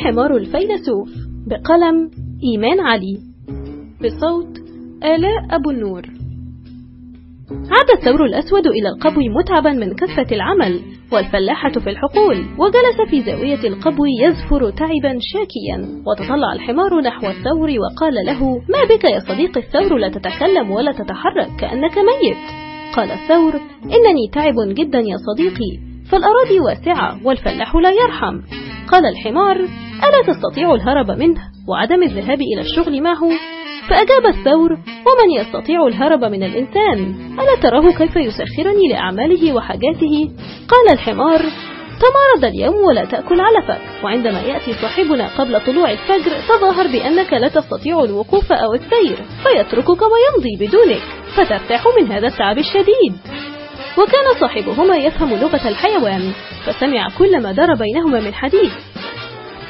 الحمار الفيلسوف بقلم إيمان علي. بصوت آلاء أبو النور. عاد الثور الأسود إلى القبو متعبا من كثرة العمل والفلاحة في الحقول وجلس في زاوية القبو يزفر تعبا شاكيا. وتطلع الحمار نحو الثور وقال له ما بك يا صديقي الثور؟ لا تتكلم ولا تتحرك كأنك ميت. قال الثور إنني تعب جدا يا صديقي فالأراضي واسعة والفلاح لا يرحم. قال الحمار ألا تستطيع الهرب منه وعدم الذهاب إلى الشغل معه فأجاب الثور ومن يستطيع الهرب من الإنسان؟ ألا تراه كيف يسخرني لأعماله وحاجاته؟ قال الحمار تمارض اليوم ولا تأكل علفك وعندما يأتي صاحبنا قبل طلوع الفجر تظاهر بأنك لا تستطيع الوقوف أو السير فيتركك ويمضي بدونك فترتاح من هذا التعب الشديد. وكان صاحبهما يفهم لغة الحيوان فسمع كل ما دار بينهما من حديث.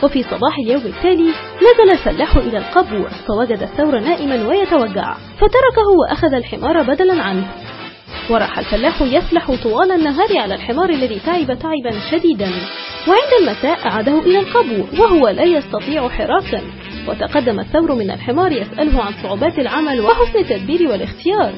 وفي صباح اليوم التالي نزل الفلاح إلى القبو فوجد الثور نائما ويتوجع فتركه وأخذ الحمار بدلا عنه. وراح الفلاح يفلح طوال النهار على الحمار الذي تعب تعبا شديدا. وعند المساء أعاده إلى القبو وهو لا يستطيع حراكا وتقدم الثور من الحمار يسأله عن صعوبات العمل وحسن التدبير والاختيار.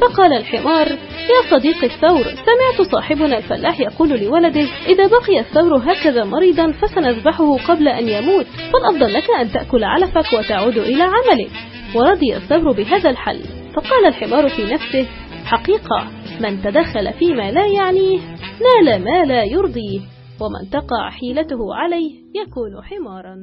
فقال الحمار يا صديقي الثور سمعت صاحبنا الفلاح يقول لولده إذا بقي الثور هكذا مريضا فسنذبحه قبل أن يموت فالأفضل لك أن تأكل علفك وتعود إلى عملك. ورضي الثور بهذا الحل. فقال الحمار في نفسه حقيقة من تدخل فيما لا يعنيه نال ما لا يرضيه ومن تقع حيلته عليه يكون حمارا.